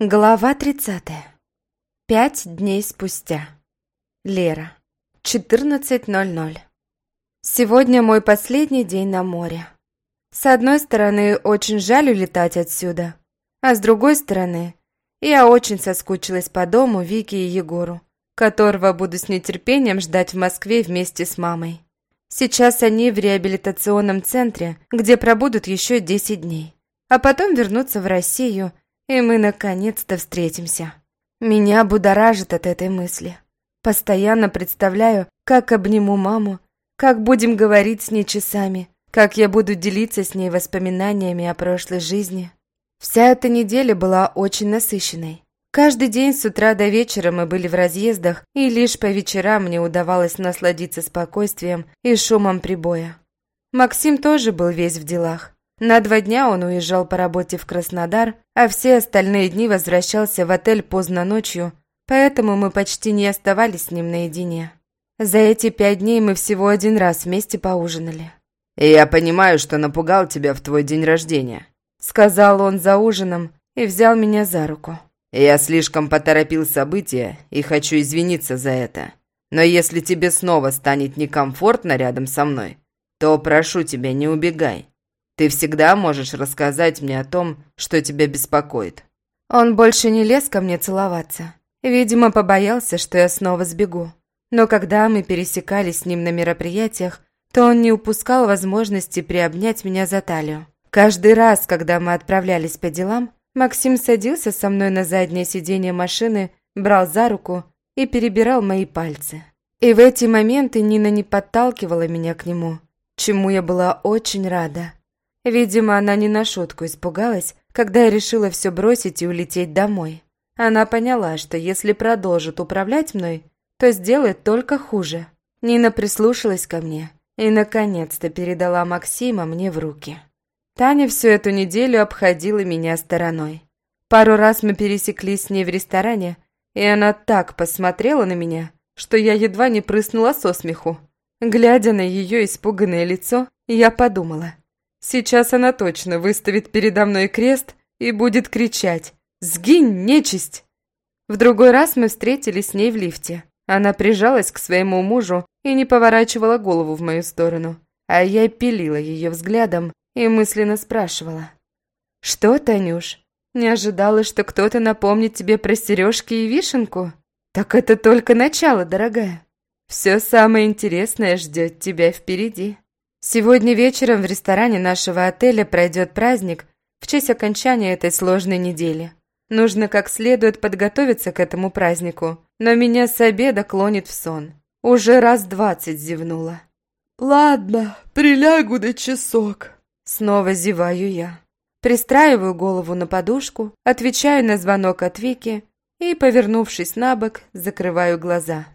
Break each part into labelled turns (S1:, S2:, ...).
S1: Глава 30. Пять дней спустя. Лера. 14.00. Сегодня мой последний день на море. С одной стороны, очень жаль улетать отсюда, а с другой стороны, я очень соскучилась по дому Вике и Егору, которого буду с нетерпением ждать в Москве вместе с мамой. Сейчас они в реабилитационном центре, где пробудут еще 10 дней, а потом вернутся в Россию – и мы наконец-то встретимся. Меня будоражит от этой мысли. Постоянно представляю, как обниму маму, как будем говорить с ней часами, как я буду делиться с ней воспоминаниями о прошлой жизни. Вся эта неделя была очень насыщенной. Каждый день с утра до вечера мы были в разъездах, и лишь по вечерам мне удавалось насладиться спокойствием и шумом прибоя. Максим тоже был весь в делах. На два дня он уезжал по работе в Краснодар, а все остальные дни возвращался в отель поздно ночью, поэтому мы почти не оставались с ним наедине. За эти пять дней мы всего один раз вместе поужинали.
S2: «Я понимаю, что напугал тебя в твой день рождения», —
S1: сказал он за ужином и взял меня за руку.
S2: «Я слишком поторопил события и хочу извиниться за это. Но если тебе снова станет некомфортно рядом со мной, то прошу тебя, не убегай. Ты всегда можешь рассказать мне о том, что тебя беспокоит».
S1: Он больше не лез ко мне целоваться. Видимо, побоялся, что я снова сбегу. Но когда мы пересекались с ним на мероприятиях, то он не упускал возможности приобнять меня за талию. Каждый раз, когда мы отправлялись по делам, Максим садился со мной на заднее сиденье машины, брал за руку и перебирал мои пальцы. И в эти моменты Нина не подталкивала меня к нему, чему я была очень рада. Видимо, она не на шутку испугалась, когда я решила все бросить и улететь домой. Она поняла, что если продолжит управлять мной, то сделает только хуже. Нина прислушалась ко мне и, наконец-то, передала Максима мне в руки. Таня всю эту неделю обходила меня стороной. Пару раз мы пересеклись с ней в ресторане, и она так посмотрела на меня, что я едва не прыснула со смеху. Глядя на ее испуганное лицо, я подумала, Сейчас она точно выставит передо мной крест и будет кричать «Сгинь, нечисть!». В другой раз мы встретились с ней в лифте. Она прижалась к своему мужу и не поворачивала голову в мою сторону, а я пилила ее взглядом и мысленно спрашивала. «Что, Танюш, не ожидала, что кто-то напомнит тебе про сережки и вишенку? Так это только начало, дорогая. Все самое интересное ждет тебя впереди». Сегодня вечером в ресторане нашего отеля пройдет праздник в честь окончания этой сложной недели. Нужно как следует подготовиться к этому празднику, но меня с обеда клонит в сон. Уже раз двадцать зевнула.
S3: «Ладно, прилягу до часок», —
S1: снова зеваю я. Пристраиваю голову на подушку, отвечаю на звонок от Вики и, повернувшись на бок, закрываю глаза.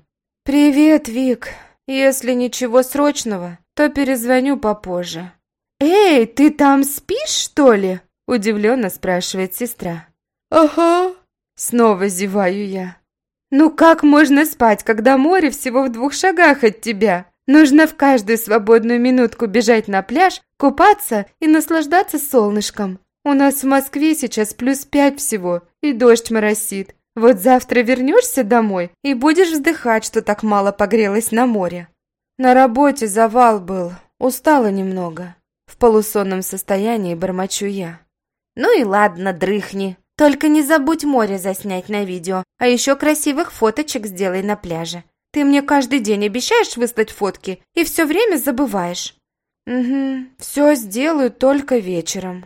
S1: «Привет, Вик. Если ничего срочного, то перезвоню попозже». «Эй, ты там спишь, что ли?» – удивленно спрашивает сестра.
S3: «Ага».
S1: Снова зеваю я. «Ну как можно спать, когда море всего в двух шагах от тебя? Нужно в каждую свободную минутку бежать на пляж, купаться и наслаждаться солнышком. У нас в Москве сейчас плюс пять всего, и дождь моросит. Вот завтра вернешься домой и будешь вздыхать, что так мало погрелась на море. На работе завал был, устала немного. В полусонном состоянии бормочу я. Ну и ладно, дрыхни. Только не забудь море заснять на видео, а еще красивых фоточек сделай на пляже. Ты мне каждый день обещаешь выслать фотки и все время забываешь. Угу, все сделаю только вечером.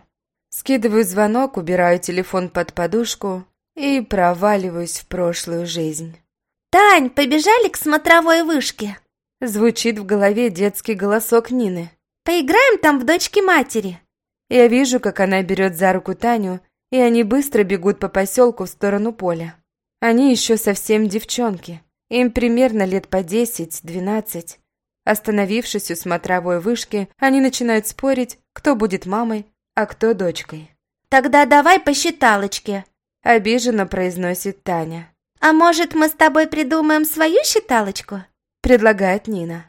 S1: Скидываю звонок, убираю телефон под подушку и проваливаюсь в прошлую жизнь.
S4: «Тань, побежали к смотровой вышке!»
S1: Звучит в голове детский голосок Нины.
S4: «Поиграем там в дочки матери!»
S1: Я вижу, как она берет за руку Таню, и они быстро бегут по поселку в сторону поля. Они еще совсем девчонки. Им примерно лет по десять-двенадцать. Остановившись у смотровой вышки, они начинают спорить, кто будет мамой, а кто дочкой.
S4: «Тогда давай по считалочке», –
S1: обиженно произносит Таня.
S4: «А может, мы с тобой придумаем свою считалочку?»
S1: Предлагает Нина.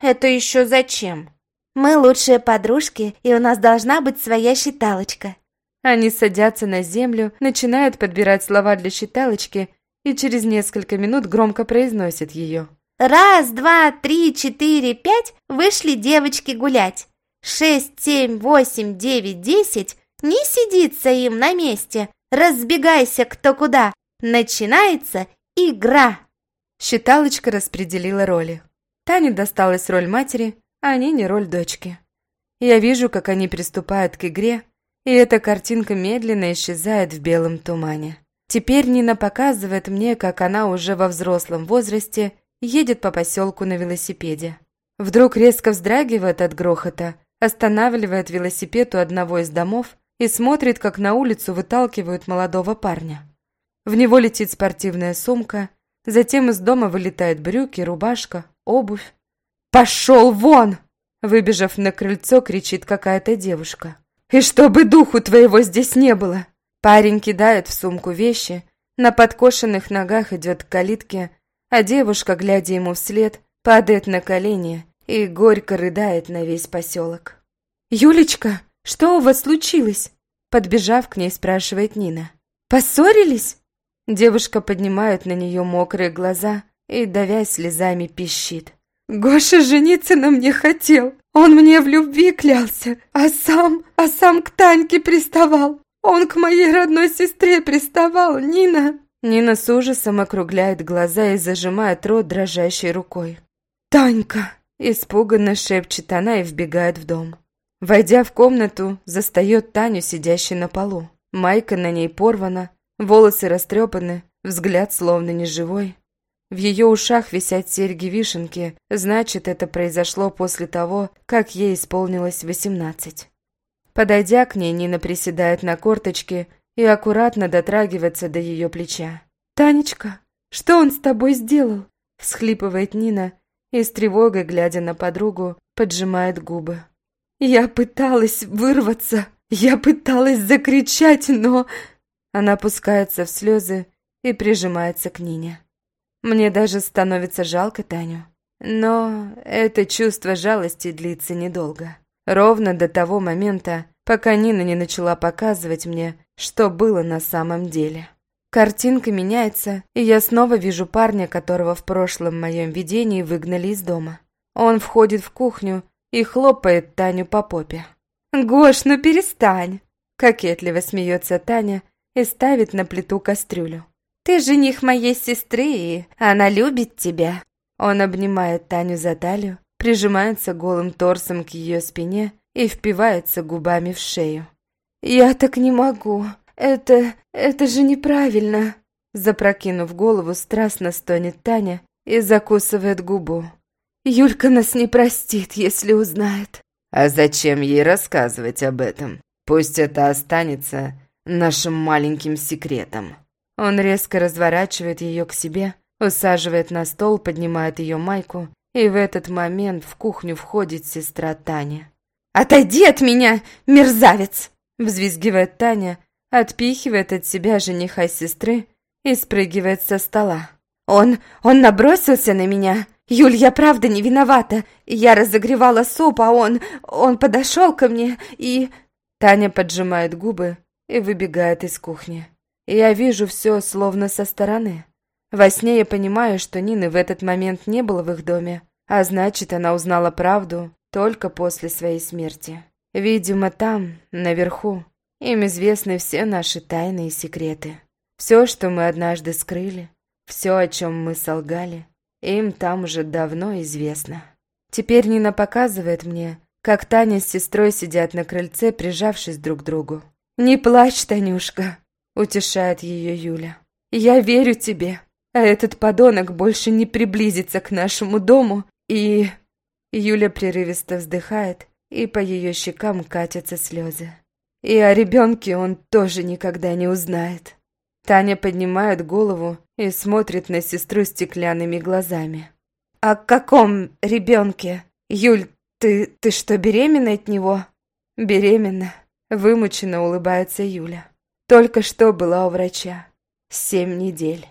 S4: «Это еще зачем?» «Мы лучшие подружки, и у нас должна быть своя считалочка».
S1: Они садятся на землю, начинают подбирать слова для считалочки и через несколько минут громко произносят ее.
S4: Раз, два, три, четыре, пять вышли девочки гулять. Шесть, семь, восемь, девять, десять. Не сидится им на месте. Разбегайся кто куда. Начинается игра.
S1: Считалочка распределила роли. Тане досталась роль матери, а Нине роль дочки. Я вижу, как они приступают к игре, и эта картинка медленно исчезает в белом тумане. Теперь Нина показывает мне, как она уже во взрослом возрасте едет по поселку на велосипеде. Вдруг резко вздрагивает от грохота, останавливает велосипед у одного из домов и смотрит, как на улицу выталкивают молодого парня. В него летит спортивная сумка, затем из дома вылетают брюки, рубашка, обувь. «Пошел вон!» Выбежав на крыльцо, кричит какая-то девушка. «И чтобы духу твоего здесь не было!» Парень кидает в сумку вещи, на подкошенных ногах идет к калитке, а девушка, глядя ему вслед, падает на колени и горько рыдает на весь поселок. «Юлечка, что у вас случилось?» Подбежав к ней, спрашивает Нина. «Поссорились?» Девушка поднимает на нее мокрые глаза и, давясь слезами, пищит. «Гоша жениться на мне хотел. Он мне в любви клялся, а сам, а сам к Таньке приставал. Он к моей родной сестре приставал, Нина!» Нина с ужасом округляет глаза и зажимает рот дрожащей рукой. «Танька!» – испуганно шепчет она и вбегает в дом. Войдя в комнату, застает Таню, сидящей на полу. Майка на ней порвана, волосы растрепаны, взгляд словно неживой. В ее ушах висят серьги-вишенки, значит, это произошло после того, как ей исполнилось восемнадцать. Подойдя к ней, Нина приседает на корточки и аккуратно дотрагивается до ее плеча. «Танечка, что он с тобой сделал?» – всхлипывает Нина и с тревогой, глядя на подругу, поджимает губы. «Я пыталась вырваться, я пыталась закричать, но...» Она опускается в слезы и прижимается к Нине. Мне даже становится жалко Таню. Но это чувство жалости длится недолго. Ровно до того момента, пока Нина не начала показывать мне, что было на самом деле. Картинка меняется, и я снова вижу парня, которого в прошлом моем видении выгнали из дома. Он входит в кухню и хлопает Таню по попе. «Гош, ну перестань!» Кокетливо смеется Таня и ставит на плиту кастрюлю. «Ты жених моей сестры, и она любит тебя!» Он обнимает Таню за талию, прижимается голым торсом к ее спине и впивается губами в шею. «Я так не могу. Это... это же неправильно!» Запрокинув голову, страстно стонет Таня и закусывает губу. «Юлька нас не простит, если узнает».
S2: «А зачем ей рассказывать об этом? Пусть это останется нашим маленьким секретом».
S1: Он резко разворачивает ее к себе, усаживает на стол, поднимает ее майку, и в этот момент в кухню входит сестра Таня. «Отойди от меня, мерзавец!» Взвизгивает Таня, отпихивает от себя жениха сестры и спрыгивает со стола. «Он... он набросился на меня! Юль, я правда не виновата! Я разогревала суп, а он... он подошел ко мне и...» Таня поджимает губы и выбегает из кухни. Я вижу все словно со стороны. Во сне я понимаю, что Нины в этот момент не было в их доме, а значит, она узнала правду только после своей смерти. Видимо, там, наверху, им известны все наши тайны и секреты. Все, что мы однажды скрыли, все, о чем мы солгали, им там уже давно известно. Теперь Нина показывает мне, как Таня с сестрой сидят на крыльце, прижавшись друг к другу. «Не плачь, Танюшка!» утешает ее Юля. «Я верю тебе, а этот подонок больше не приблизится к нашему дому и...» Юля прерывисто вздыхает, и по ее щекам катятся слезы. И о ребенке он тоже никогда не узнает. Таня поднимает голову и смотрит на сестру стеклянными глазами. «О каком ребенке? Юль, ты, ты что, беременна от него?» «Беременна», — вымученно улыбается Юля. Только что была у врача. Семь недель.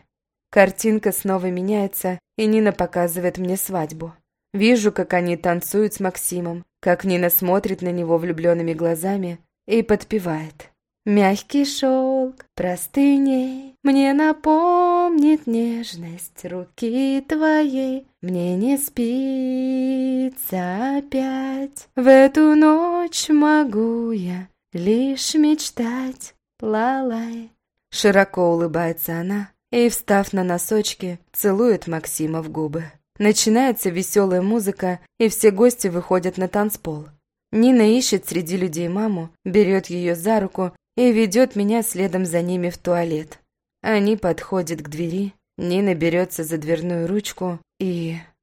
S1: Картинка снова меняется, и Нина показывает мне свадьбу. Вижу, как они танцуют с Максимом, как Нина смотрит на него влюбленными глазами и подпевает. Мягкий шелк простыней Мне напомнит нежность руки твоей Мне не спится опять В эту ночь могу я лишь мечтать Лалай Широко улыбается она и, встав на носочки, целует Максима в губы. Начинается веселая музыка, и все гости выходят на танцпол. Нина ищет среди людей маму, берет ее за руку и ведет меня следом за ними в туалет. Они подходят к двери, Нина берется за дверную ручку и